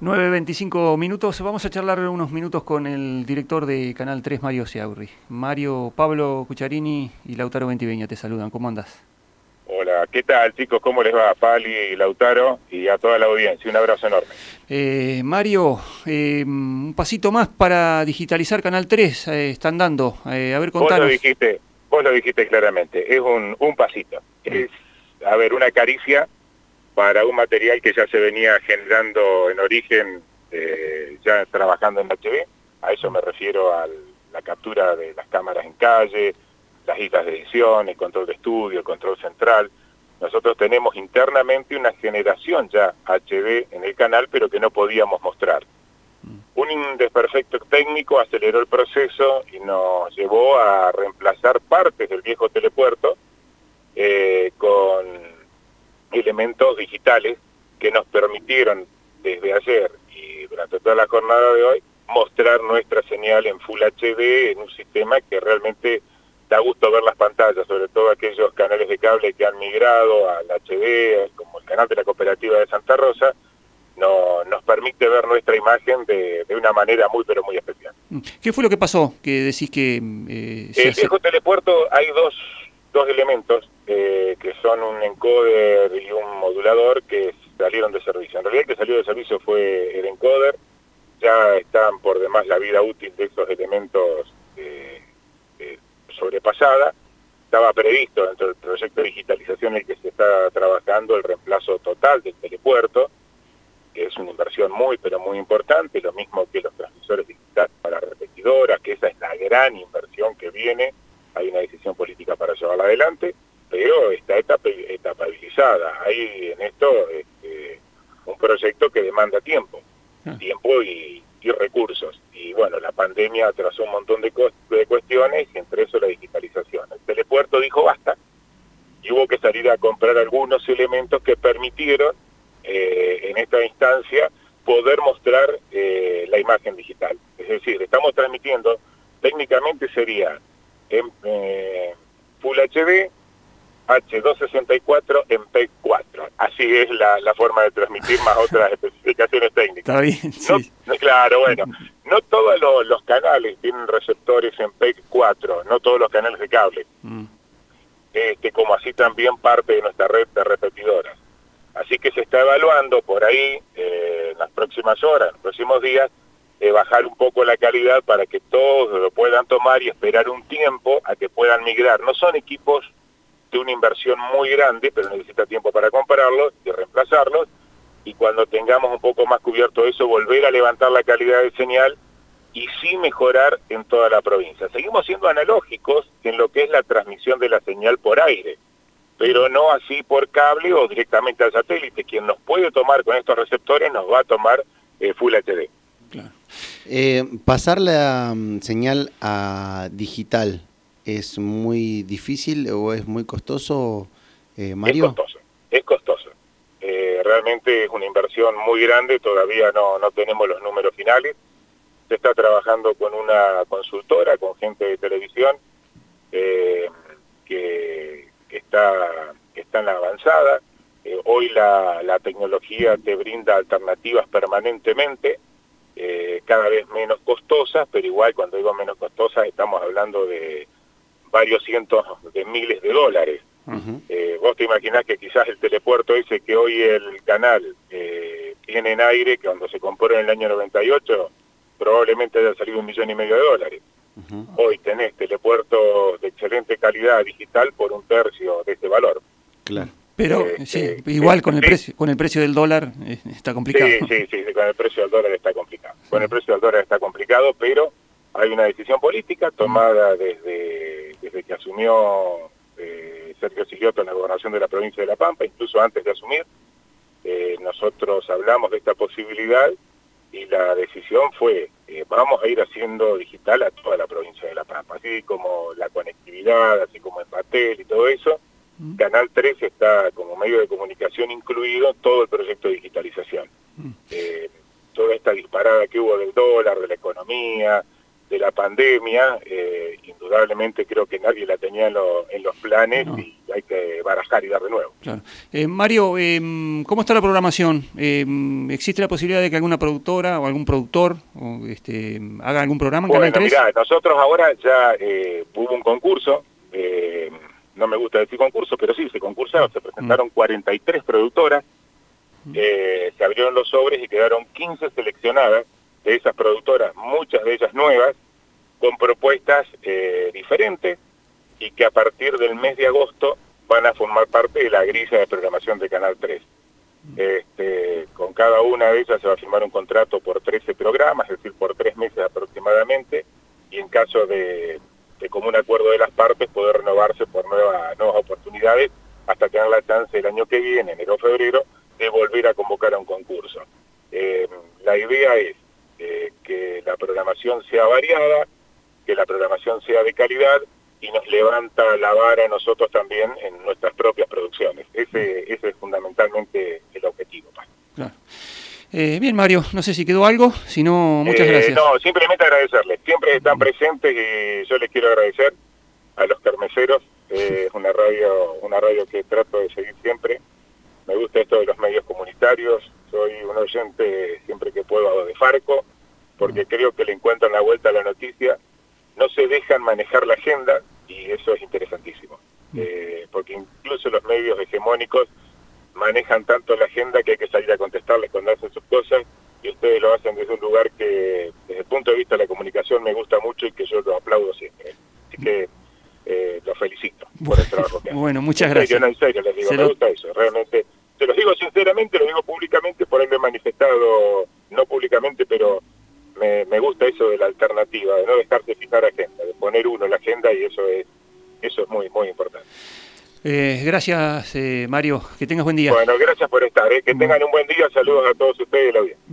9.25 minutos. Vamos a charlar unos minutos con el director de Canal 3, Mario Seaurri. Mario, Pablo Cucharini y Lautaro Ventiveña te saludan. ¿Cómo andas? Hola, ¿qué tal chicos? ¿Cómo les va? Pali y Lautaro y a toda la audiencia. Un abrazo enorme. Eh, Mario, eh, un pasito más para digitalizar Canal 3 eh, están dando. a ver, contanos. Vos lo dijiste, vos lo dijiste claramente. Es un, un pasito. Es, a ver, una caricia para un material que ya se venía generando en origen, eh, ya trabajando en HB. A eso me refiero a la captura de las cámaras en calle, las islas de edición, el control de estudio, el control central. Nosotros tenemos internamente una generación ya HD en el canal, pero que no podíamos mostrar. Mm. Un desperfecto técnico aceleró el proceso y nos llevó a reemplazar partes del viejo telepuerto eh, con elementos digitales que nos permitieron desde ayer y durante toda la jornada de hoy mostrar nuestra señal en Full HD en un sistema que realmente da gusto ver las pantallas, sobre todo aquellos canales de cable que han migrado al HD, como el canal de la cooperativa de Santa Rosa, no, nos permite ver nuestra imagen de, una manera muy pero muy especial. ¿Qué fue lo que pasó? Que decís que... Eh, el viejo telepuerto hay dos, dos elementos eh, que son un encoder y un modulador que salieron de servicio. En realidad el que salió de servicio fue el encoder, ya están por demás la vida útil de estos elementos eh, eh, sobrepasada. Estaba previsto dentro del proyecto de digitalización en el que se está trabajando el reemplazo total del telepuerto, que es una inversión muy, pero muy importante, lo mismo que los transmisores digitales para repetidoras, que esa es la gran inversión que viene, hay una decisión política para llevarla adelante pero está etapabilizada. Hay en esto este, un proyecto que demanda tiempo, ah. tiempo y, recursos. Y bueno, la pandemia atrasó un montón de, de cuestiones y entre eso la digitalización. El telepuerto dijo basta y hubo que salir a comprar algunos elementos que permitieron eh, en esta instancia poder mostrar eh, la imagen digital. Es decir, estamos transmitiendo, técnicamente sería en eh, Full HD, H264 en P4. Así es la, forma de transmitir más otras especificaciones técnicas. Está bien, sí. claro, bueno, no todos los, canales tienen receptores en P4, no todos los canales de cable. Mm. Este, como así también parte de nuestra red de repetidoras. Así que se está evaluando por ahí, eh, en las próximas horas, en los próximos días, eh, bajar un poco la calidad para que todos lo puedan tomar y esperar un tiempo a que puedan migrar. No son equipos de una inversión muy grande, pero necesita tiempo para comprarlos y reemplazarlos, y cuando tengamos un poco más cubierto eso, volver a levantar la calidad de señal y sí mejorar en toda la provincia. Seguimos siendo analógicos en lo que es la transmisión de la señal por aire, pero no así por cable o directamente al satélite. Quien nos puede tomar con estos receptores nos va a tomar eh, Full HD. Eh, pasar la mm, señal a digital, es muy difícil o es muy costoso, eh, Mario? Es costoso, es costoso. Eh, realmente es una inversión muy grande, todavía no, no tenemos los números finales. Se está trabajando con una consultora, con gente de televisión, eh, que, está, está en la avanzada. hoy la, la, tecnología te brinda alternativas permanentemente, cada vez menos costosas, pero igual cuando digo menos costosas estamos hablando de varios cientos de miles de dólares. Eh, vos te imaginás que quizás el telepuerto ese que hoy el canal eh, tiene en aire, que cuando se compró en el año 98, probablemente haya salido un millón y medio de dólares. Hoy tenés telepuertos de excelente calidad digital por un tercio de ese valor. Claro. Pero eh, sí, igual con el precio con el precio del dólar está complicado. Sí, sí, sí, con el precio del dólar está complicado. Con el precio del dólar está complicado, pero hay una decisión política tomada desde, desde que asumió eh, Sergio Sigioto en la gobernación de la provincia de La Pampa, incluso antes de asumir. Eh, nosotros hablamos de esta posibilidad y la decisión fue, eh, vamos a ir haciendo digital a toda la provincia de La Pampa, así como la conectividad, así como el papel y todo eso. Mm. Canal 3 está como medio de comunicación incluido todo el proyecto de digitalización. Mm. toda esta disparada que hubo del dólar, de la economía, de la pandemia, eh, indudablemente creo que nadie la tenía en, los planes y hay que barajar y dar de nuevo. Claro. Eh, Mario, em, ¿cómo está la programación? Em, ¿Existe la posibilidad de que alguna productora o algún productor este, haga algún programa en bueno, Canal 3? nosotros ahora ya eh, hubo un concurso, eh, no me gusta decir concurso, pero sí, se concursaron, se presentaron 43 mm. productoras, mm. se abrieron los sobres y quedaron 15 seleccionadas de esas productoras, muchas de ellas nuevas, con propuestas eh, diferentes y que a partir del mes de agosto van a formar parte de la grilla de programación de Canal 3. Este, con cada una de ellas se va a firmar un contrato por 13 programas, es decir, por tres meses aproximadamente, y en caso de, de común acuerdo de las partes, poder renovarse por nuevas, nuevas oportunidades hasta tener la chance el año que viene, o febrero, de volver a convocar a un concurso. Eh, la idea es eh, que la programación sea variada, que la programación sea de calidad y nos levanta la vara a nosotros también en nuestras propias producciones. Ese, ese es fundamentalmente el objetivo. Claro. Eh, bien, Mario, no sé si quedó algo, si no, muchas eh, gracias. No, simplemente agradecerles. Siempre están presentes y yo les quiero agradecer a los carmeceros. es una radio, una radio que trato de seguir siempre. Me gusta esto de los medios comunitarios. Soy un oyente siempre que puedo de Farco, porque creo que le encuentran la vuelta a la noticia no se dejan manejar la agenda y eso es interesantísimo, mm. eh, porque incluso los medios hegemónicos manejan tanto la agenda que hay que salir a contestarles cuando hacen sus cosas y ustedes lo hacen desde un lugar que desde el punto de vista de la comunicación me gusta mucho y que yo lo aplaudo siempre. Así que eh, los felicito por el trabajo que hacen. Bueno, muchas gracias. Yo en serio les digo, me gusta eso, realmente. Se los digo sinceramente, lo digo públicamente, por ahí me he manifestado, no públicamente, pero me, gusta eso de la alternativa, de no dejarse fijar agenda, de poner uno en la agenda y eso es, eso es muy, muy importante. Eh, gracias, eh, Mario. Que tengas buen día. Bueno, gracias por estar. Eh. Que tengan un buen día. Saludos a todos ustedes y la